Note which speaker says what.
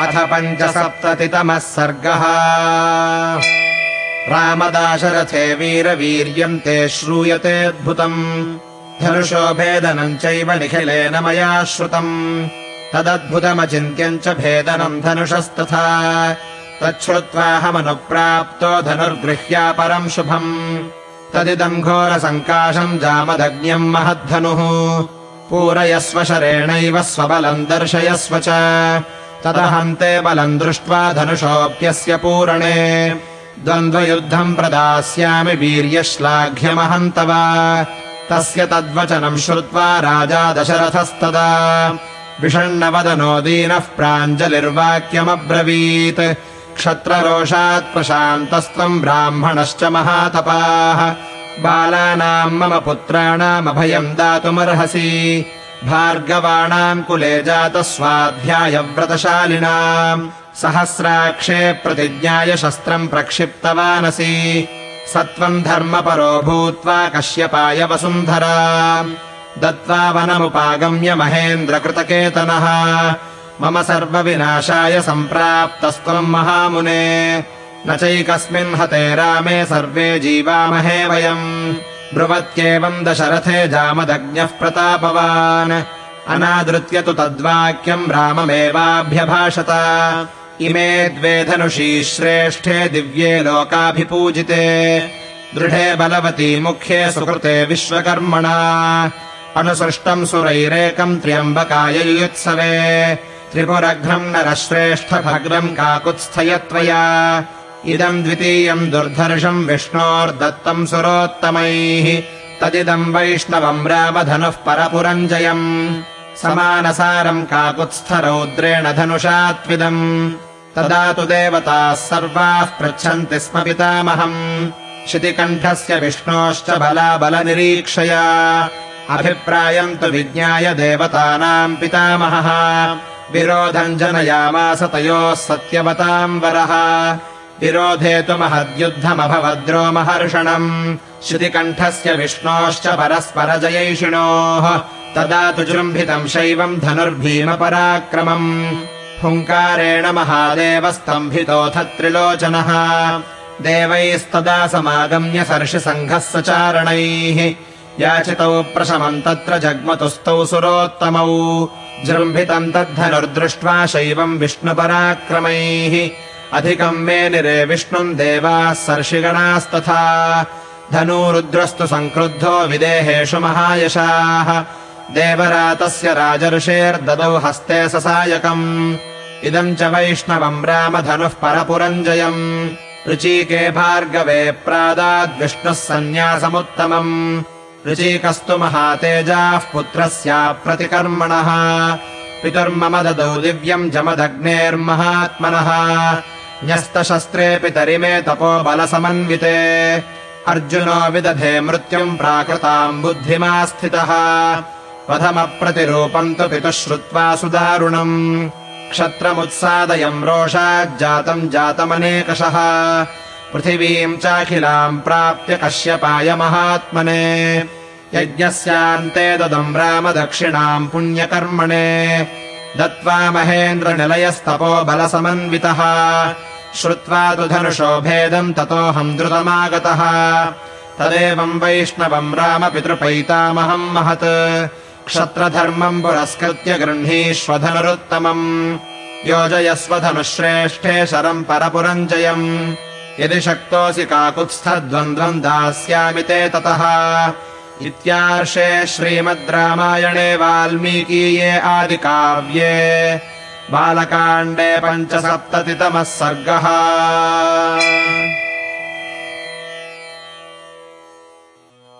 Speaker 1: अथ पञ्चसप्ततितमः सर्गः। रामदाशरथे वीरवीर्यम् ते श्रूयतेऽद्भुतम् धनुषोभेदनम् चैव निखिलेन मया श्रुतम्। तदद्भुतमचिन्त्यम् च भेदनम् धनुषस्तथा तच्छ्रुत्वाहमनुप्राप्तो धनुर्गृह्या परम् शुभम्। तदिदम् घोरसङ्काशम् जामदग्न्यम् महद्धनुः। पूरयस्व शरेणैव स्वबलम् दर्शयस्व च तदहन्ते बलम् दृष्ट्वा धनुषोऽप्यस्य पूरणे। द्वन्द्वयुद्धम् प्रदास्यामि वीर्यश्लाघ्यमहम् तव तस्य तद्वचनम् श्रुत्वा राजा दशरथस्तदा। विषण्णवदनो दीनः प्राञ्जलिर्वाक्यमब्रवीत्। क्षत्ररोषात् प्रशान्तस्त्वम् ब्राह्मणश्च महातपाः। बालानाम् मम पुत्राणामभयम् दातुमर्हसि भार्गवाणाम् कुले जातः स्वाध्यायव्रतशालिनाम् सहस्राक्षे प्रतिज्ञाय शस्त्रम् प्रक्षिप्तवानसि। सत्त्वम् धर्मपरो भूत्वा कश्यपाय वसुन्धरा। दत्त्वा वनमुपागम्य महेन्द्रकृतकेतनः। मम सर्वविनाशाय सम्प्राप्तस्त्वम् महामुने। न चैकस्मिन् हते रामे सर्वे जीवामहे वयम् ब्रुवत्येवम् दशरथे जामदग्न्यः प्रतापवान्। अनादृत्य तु तद्वाक्यम् राममेवाभ्यभाषत। इमे द्वे धनुषी श्रेष्ठे दिव्ये लोकाभिपूजिते। दृढे बलवती मुख्ये सुकृते विश्वकर्मणा। अनुसृष्टम् सुरैरेकम् त्र्यम्बकाय युत्सवे त्रिपुरघ्नम् नरश्रेष्ठभग्नम् काकुत्स्थय त्वया इदम् द्वितीयम् दुर्धर्षम् विष्णोर्दत्तम् सुरोत्तमैः तदिदम् वैष्णवम् रामधनुः परपुरञ्जयम्। समानसारम् काकुत्स्थरौद्रेण धनुषात्विदम्। तदा तु देवताः सर्वाः पृच्छन्ति स्म पितामहम्। शितिकण्ठस्य विष्णोश्च बलाबलनिरीक्षया। अभिप्रायम् तु विज्ञाय देवतानाम् पितामहः। विरोधम् जनयामास तयोः सत्यवताम् वरः विरोधे तु महद्युद्धमभवद्रोमहर्षणम् श्रुतिकण्ठस्य विष्णोश्च परस्परजयैषिणोः। तदा तु जृम्भितम् शैवम् धनुर्भीमपराक्रमम्। हुङ्कारेण महादेवस्तम्भितोऽथ त्रिलोचनः देवैस्तदा समागम्य सर्षिसङ्घः सचारणैः याचितौ प्रशमम् तत्र जग्मतुस्तौ सुरोत्तमौ। जृम्भितम् तद्धनुर्दृष्ट्वा शैवम् विष्णुपराक्रमैः अधिकम् मे निरे विष्णुम् देवाः सर्षिगणास्तथा। धनुरुद्रस्तु सङ्क्रुद्धो विदेहेषु महायशाः। देवरातस्य राजर्षेर्ददौ हस्ते ससायकम्। इदम् च वैष्णवम् रामधनुः परपुरञ्जयम्। ऋचीके भार्गवे प्रादाद्विष्णुः सन्न्यासमुत्तमम्। ऋचीकस्तु महातेजाः पुत्रस्याप्रतिकर्मणः पितुर्मम ददौ दिव्यम् जमदग्नेर्महात्मनः न्यस्तशस्त्रेऽपि तरिमे तपो बलसमन्विते। अर्जुनो विदधे मृत्युम् प्राकृताम् बुद्धिमास्थितः। वधमप्रतिरूपम् तु पितुः श्रुत्वा सुदारुणम् क्षत्रमुत्सादयम् रोषाज्जातम् जातमनेकषः पृथिवीम् चाखिलाम् प्राप्य कश्यपाय महात्मने। यज्ञस्यान्ते ददम् राम दक्षिणाम् पुण्यकर्मणे दत्त्वा महेन्द्रनिलयस्तपो बलसमन्वितः। श्रुत्वा तु धनुषोभेदम् ततोऽहम् द्रुतमागतः। तदेवम् वैष्णवम् रामपितृपैतामहम् महत्। क्षत्रधर्मम् पुरस्कृत्य गृह्णीष्वधनुरुत्तमम्। योजयस्व धनुश्रेष्ठे शरम् परपुरञ्जयम्। यदि शक्तोऽसि काकुत्स्थद्वन्द्वम् दास्यामि ते ततः इत्यार्षे श्रीमद् रामायणे वाल्मीकीये आदिकाव्ये बालकाण्डे पञ्चसप्ततितमः सर्गः